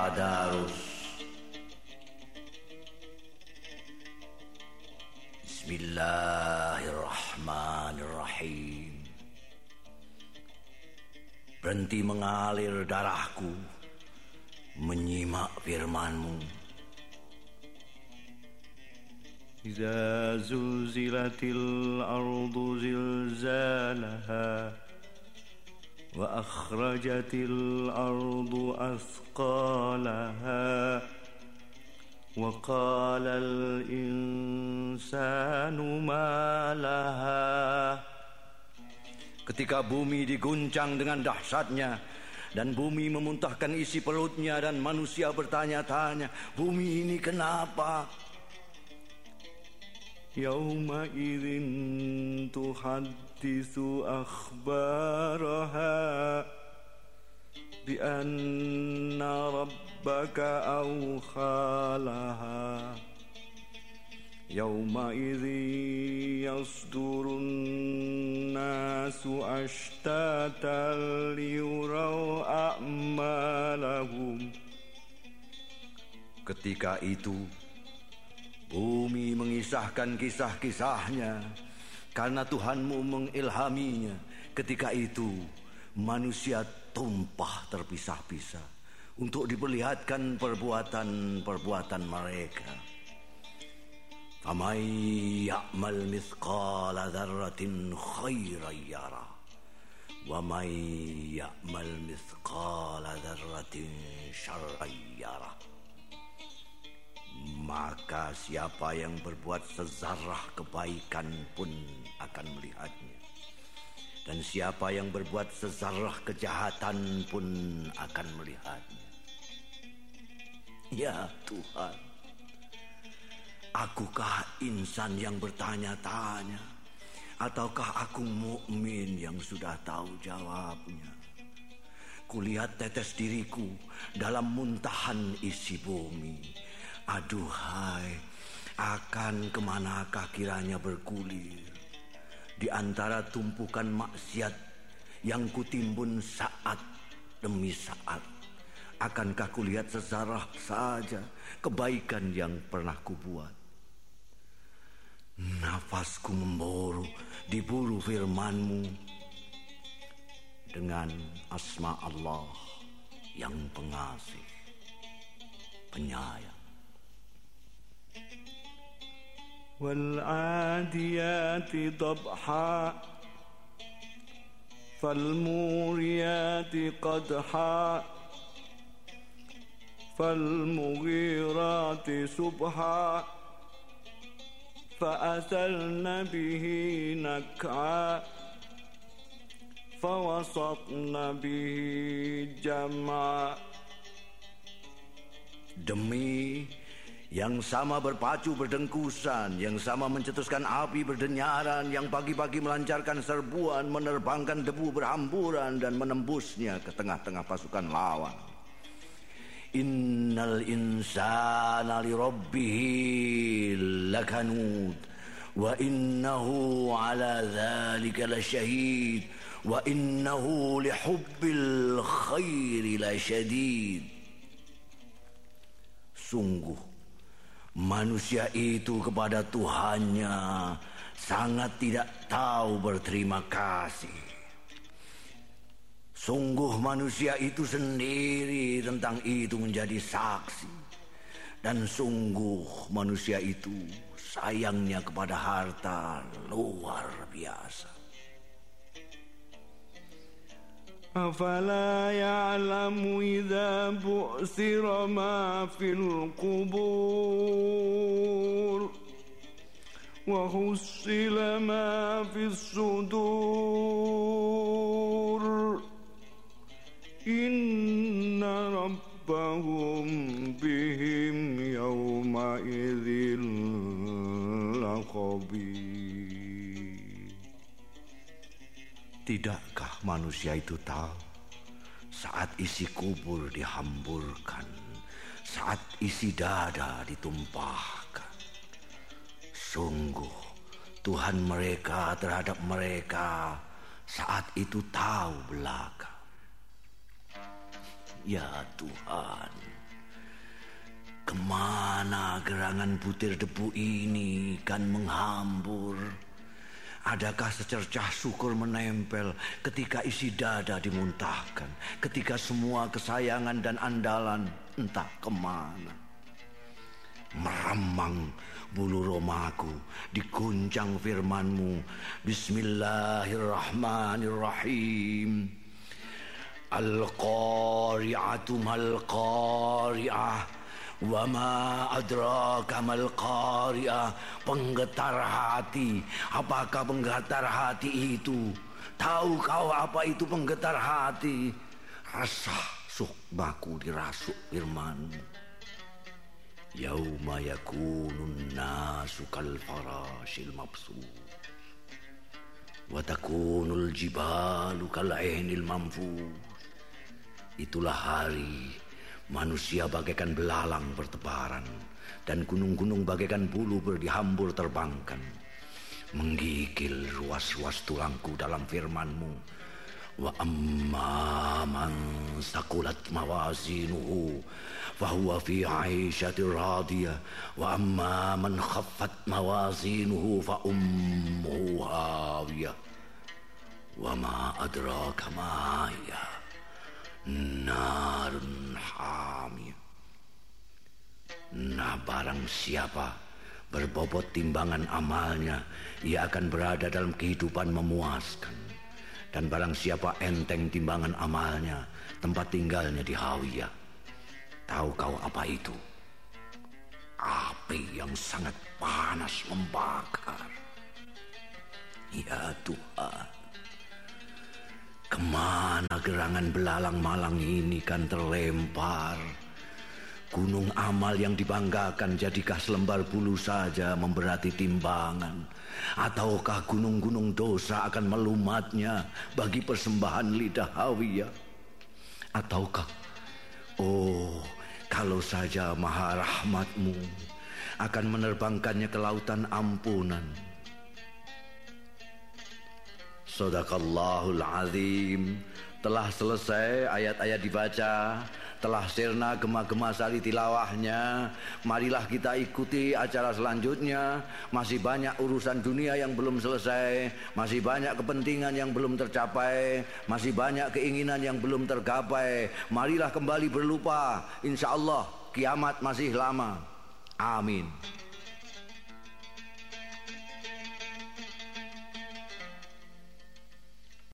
tadarus. Bismillahirrahmanirrahim. Berhenti mengalir darahku Menyimak firmanmu. Iza zuzilatil ardu zilzalaha وأخرجت الأرض أثقالها وقال الإنسان ما لها Ketika bumi diguncang dengan dahsyatnya dan bumi memuntahkan isi perutnya dan manusia bertanya-tanya, bumi ini kenapa? يومئذ تحدث أخبارها بأن ربك أوخى لها يومئذ يصدر الناس أشتاتا ليروا أعمالهم Ketika itu Bumi mengisahkan kisah-kisahnya karena Tuhanmu mengilhaminya. Ketika itu manusia tumpah terpisah-pisah untuk diperlihatkan perbuatan-perbuatan mereka. Famay ya'mal mithqala dzarratin khairan yara wa may ya'mal mithqala dzarratin syarran yara maka siapa yang berbuat sezarah kebaikan pun akan melihatnya. Dan siapa yang berbuat sezarah kejahatan pun akan melihatnya. Ya Tuhan, akukah insan yang bertanya-tanya ataukah aku mukmin yang sudah tahu jawabnya? Kulihat tetes diriku dalam muntahan isi bumi Aduhai, akan ke manakah kiranya bergulir di antara tumpukan maksiat yang kutimbun saat demi saat. Akankah kulihat sesarah saja kebaikan yang pernah kubuat? Nafasku memburu diburu firmanmu dengan asma Allah yang pengasih, penyayang. والعاديات ضبحا فالموريات قدحا فالمغيرات سبحا فأثلن به نكعا فوسطن به جمعا. Demi yang sama berpacu berdengkusan, yang sama mencetuskan api berdenyaran, yang pagi-pagi melancarkan serbuan, menerbangkan debu berhamburan dan menembusnya ke tengah-tengah pasukan lawan. Innal insana li rabbihi lakanud wa innahu ala dhalika lasyahid wa innahu li hubbil khairi lasyadid. Sungguh Manusia itu kepada Tuhannya sangat tidak tahu berterima kasih. Sungguh manusia itu sendiri tentang itu menjadi saksi. Dan sungguh manusia itu sayangnya kepada harta luar biasa. أفلا يعلم إذا بؤثر ما في القبور وحصل ما في الصدور إن ربهم Tidakkah manusia itu tahu saat isi kubur dihamburkan, saat isi dada ditumpahkan? Sungguh Tuhan mereka terhadap mereka saat itu tahu belaka. Ya Tuhan, Ke mana gerangan butir debu ini kan menghambur? Adakah secercah syukur menempel ketika isi dada dimuntahkan, ketika semua kesayangan dan andalan entah ke mana? Meremang bulu romaku diguncang firmanmu Bismillahirrahmanirrahim Al-Qari'atu mal-Qari'ah Wama adraka mal qari'ah Penggetar hati. Apakah penggetar hati itu? Tahu kau apa itu penggetar hati? Rasa sukmaku dirasuk firmanmu Yauma yakunun nasu kal farashil mabsud Watakunul jibalu kal ainil mamfuz Itulah hari Manusia bagaikan belalang bertebaran dan gunung-gunung bagaikan bulu berdihambur terbangkan. Menggigil ruas-ruas tulangku dalam firmanmu. Wa amma man sakulat mawazinuhu fahuwa fi aisyatir radiyah wa amma man khaffat mawazinuhu fa ummuhu hawiyah wa ma adraka ma narun hamil. Nah barang siapa berbobot timbangan amalnya, ia akan berada dalam kehidupan memuaskan. Dan barang siapa enteng timbangan amalnya, tempat tinggalnya di Hawiyah. Tahu kau apa itu? Api yang sangat panas membakar. Ya Tuhan. Ke mana gerangan belalang malang ini kan terlempar? Gunung amal yang dibanggakan jadikah selembar bulu saja memberati timbangan? Ataukah gunung-gunung dosa akan melumatnya bagi persembahan lidah hawiyah? Ataukah, oh kalau saja maha rahmatmu akan menerbangkannya ke lautan ampunan, Sadaqallahul azim. Telah selesai ayat-ayat dibaca. Telah sirna gema-gema sari tilawahnya. Marilah kita ikuti acara selanjutnya. Masih banyak urusan dunia yang belum selesai. Masih banyak kepentingan yang belum tercapai. Masih banyak keinginan yang belum tergapai. Marilah kembali berlupa. Insya Allah kiamat masih lama. Amin